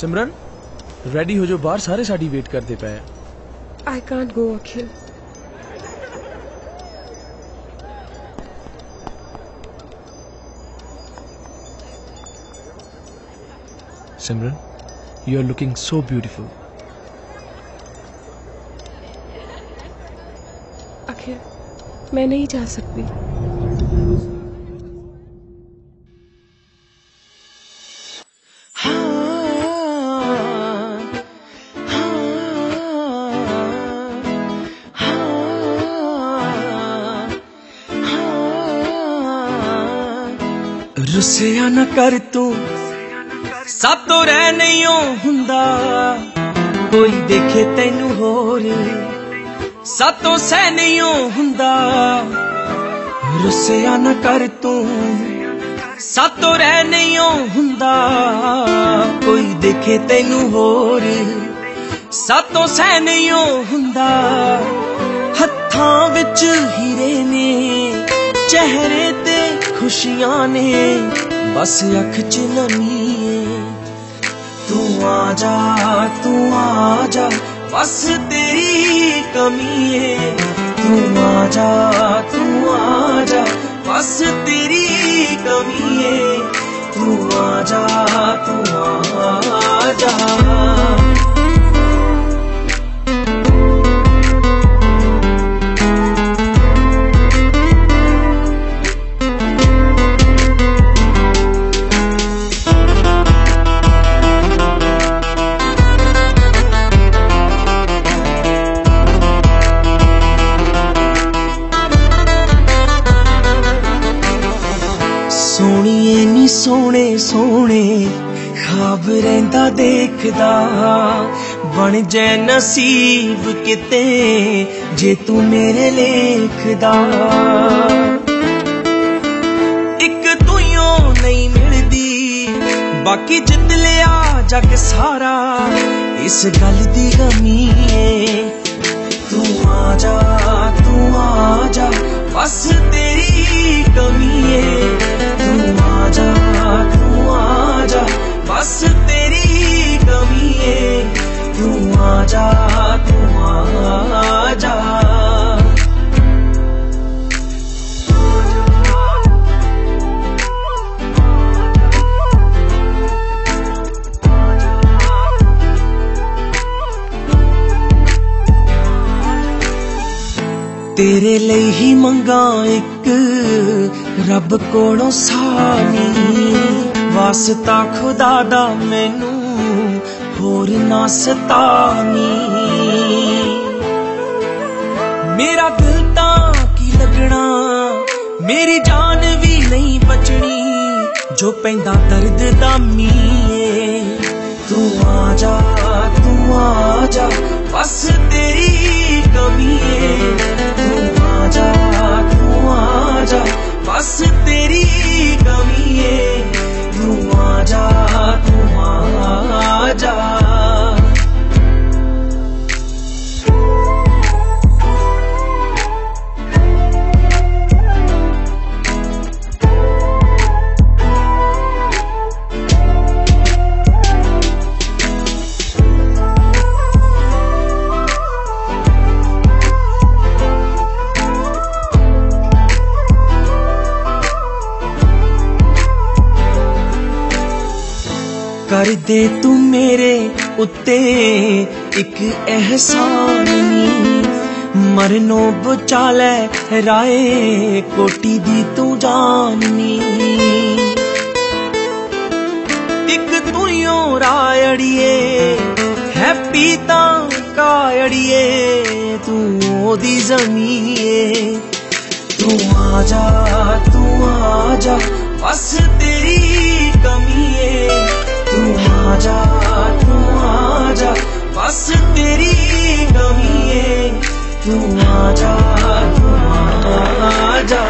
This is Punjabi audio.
सिमरन रेडी हो जो बाहर सारे साड़ी वेट करते पे। I can't go Akhil Simran you are looking so beautiful Akhil मैं नहीं जा सकती। ਰੁਸਿਆ ਨਾ ਕਰ ਤੂੰ। ਸਾਤੋਂ ਰਹਿ ਨਹੀਂ ਹੁੰਦਾ। ਕੋਈ ਦੇਖੇ ਤੈਨੂੰ ਹੋਰ। ਸਾਤੋਂ ਸਹਿ ਨਹੀਂ ਹੁੰਦਾ। ਰੁੱਸਿਆ ਨਾ ਕਰ ਤੂੰ। ਸਾਤੋਂ ਰਹਿ ਨਹੀਂ ਹੁੰਦਾ। ਕੋਈ ਦੇਖੇ ਤੈਨੂੰ ਹੋਰ। ਸਾਤੋਂ ਸਹਿ ਨਹੀਂ ਹੁੰਦਾ। ਹੱਥਾਂ ਵਿੱਚ ਹੀਰੇ ਨੇ, ਚਿਹਰੇ ਤੇ ਖੁਸ਼ੀਆਂ ਨੇ, ਬਸ ਅੱਖ 'ਚ ਨਮੀ ਤੂੰ ਆ ਜਾ, ਤੂੰ ਆ ਜਾ, ਬਸ ਤੇਰੀ ਕਮੀ ਏ। ਤੂੰ ਆ ਜਾ, ਤੂੰ ਆ ਜਾ, ਬਸ ਤੇਰੀ ਕਮੀ ਏ। ਤੂੰ ਆ ਜਾ, ਤੂੰ ਆ ਸੋਹਣੇ ਸੋਹਣੇ ਖਾਬ ਰਹਿੰਦਾ ਦੇਖਦਾ ਬਣ ਜੈ ਨਸੀਬ ਕਿਤੇ ਜੇ ਤੂੰ ਮੇਰੇ ਲੇਖਦਾ। ਇੱਕ ਤੂੰ ਨਹੀਂ ਮਿਲਦੀ, ਬਾਕੀ ਜਿੱਤ ਲਿਆ ਜਗ ਸਾਰਾ। ਇਸ ਗੱਲ ਦੀ ਗਮੀ ਏ। ਤੂੰ ਆ ਜਾ, ਤੂੰ ਆ ਜਾ, ਬਸ ਬਸ ਤੇਰੀ ਕਮੀ ਏ ਤੂੰ ਆ ਜਾ ਤੂੰ ਆ ਜਾ ਤੇਰੇ ਲਈ ਹੀ ਮੰਗਾ ਇੱਕ ਰੱਬ ਕੋਲੋਂ ਸਾਨੀ ਵਾਸਤਾ ਖੁਦਾ ਦਾ ਮੈਨੂੰ ਹੋਰ ਨਾ ਸਤਾਨੀ ਮੇਰਾ ਦਿਲ ਤਾਂ ਕੀ ਲੱਗਣਾ, ਮੇਰੀ ਜਾਨ ਵੀ ਨਹੀਂ ਬਚਣੀ, ਜੋ ਪੈਂਦਾ ਦਰਦ ਦਾ ਮੀਏ। ਤੂੰ ਆ ਜਾ, ਤੂੰ ਆ ਜਾ, ਬਸ ਤੇਰੀ ਕਮੀ ਏ ਤੂੰ ਆ ਜਾ, ਤੂੰ ਆ ਜਾ, ਬਸ ਤੇਰੀ ਕਰ ਦੇ ਤੂੰ ਮੇਰੇ ਉੱਤੇ ਇੱਕ ਅਹਿਸਾਨ ਨੀ ਮਰਨੋਂ ਬਚਾ ਲੈ ਰਾਏ, ਕੋਟੀ ਦੀ ਤੂੰ ਜਾਨਨੀ ਇੱਕ ਤੂੰ ਰਾਇੜੀਏ ਹੈਪੀ ਤਾਂ ਕਾਇੜੀਏ ਤੂੰ ਉਹਦੀ ਜ਼ਮੀਏ। ਤੂੰ ਆ ਜਾ, ਤੂੰ ਆ ਜਾ, ਬਸ ਤੇਰੀ ਜਾ ਤੂੰ ਆ ਜਾ ਬਸ ਤੇਰੀ ਕਮੀ ਏ ਤੂੰ ਆ ਜਾ ਤੂੰ ਆ ਜਾ